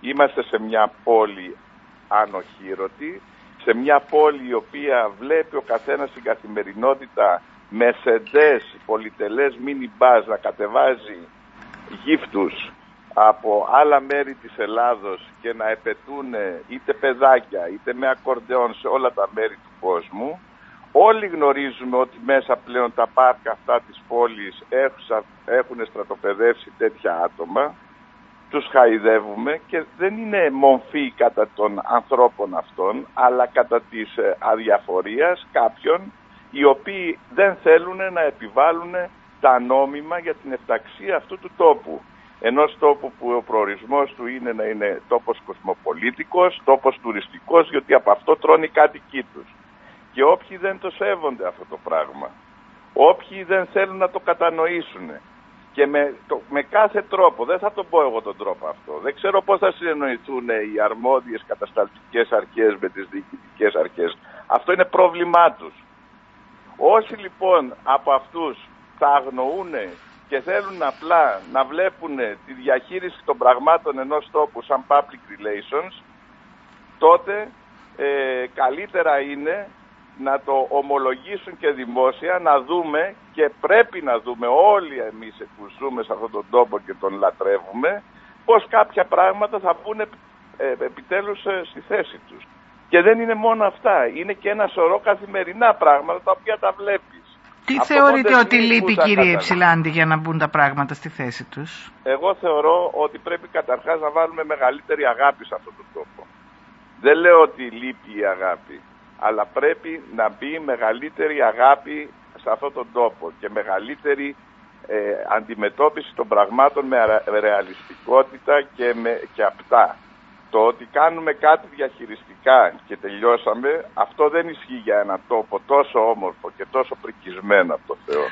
Είμαστε σε μια πόλη ανοχήρωτη, σε μια πόλη η οποία βλέπει ο καθένας στην καθημερινότητα με σεντές, πολυτελές μίνι μπάζ να κατεβάζει γύφτους από άλλα μέρη της Ελλάδος και να επαιτούν είτε παιδάκια είτε με ακορντεόν σε όλα τα μέρη του κόσμου. Όλοι γνωρίζουμε ότι μέσα πλέον τα πάρκα αυτά της πόλης έχουν στρατοπεδεύσει τέτοια άτομα. Τους χαϊδεύουμε και δεν είναι μομφή κατά των ανθρώπων αυτών αλλά κατά της ε, αδιαφορίας κάποιων οι οποίοι δεν θέλουν να επιβάλλουν τα νόμιμα για την εφταξία αυτού του τόπου. Ενός τόπου που ο προορισμός του είναι να είναι τόπος κοσμοπολίτικος, τόπος τουριστικός, γιατί από αυτό τρώνε οι κάτοικοί τους. Και όποιοι δεν το σέβονται αυτό το πράγμα, όποιοι δεν θέλουν να το κατανοήσουν και με, το, με κάθε τρόπο, δεν θα το πω εγώ τον τρόπο αυτό, δεν ξέρω πώς θα συνεννοηθούν οι αρμόδιες κατασταλτικές αρχές με τις διοικητικές αρχές. Αυτό είναι πρόβλημά τους. Όσοι λοιπόν από αυτούς τα αγνοούν και θέλουν απλά να βλέπουν τη διαχείριση των πραγμάτων ενός τόπου σαν public relations, τότε ε, καλύτερα είναι να το ομολογήσουν και δημόσια, να δούμε και πρέπει να δούμε όλοι εμείς που ζούμε σε αυτόν τον τόπο και τον λατρεύουμε, πως κάποια πράγματα θα πούνε ε, επιτέλους ε, στη θέση τους. Και δεν είναι μόνο αυτά, είναι και ένα σωρό καθημερινά πράγματα τα οποία τα βλέπεις. Τι θεωρείτε ότι λείπει κύριε Υψηλάντη για να μπουν τα πράγματα στη θέση τους; Εγώ θεωρώ ότι πρέπει καταρχάς να βάλουμε μεγαλύτερη αγάπη σε αυτόν τον τόπο. Δεν λέω ότι λείπει η αγάπη, αλλά πρέπει να μπει μεγαλύτερη αγάπη σε αυτόν τον τόπο και μεγαλύτερη ε, αντιμετώπιση των πραγμάτων με ρεαλιστικότητα και, με, και απτά. Το ότι κάνουμε κάτι διαχειριστικά και τελειώσαμε, αυτό δεν ισχύει για ένα τόπο τόσο όμορφο και τόσο πρικισμένο από το Θεό.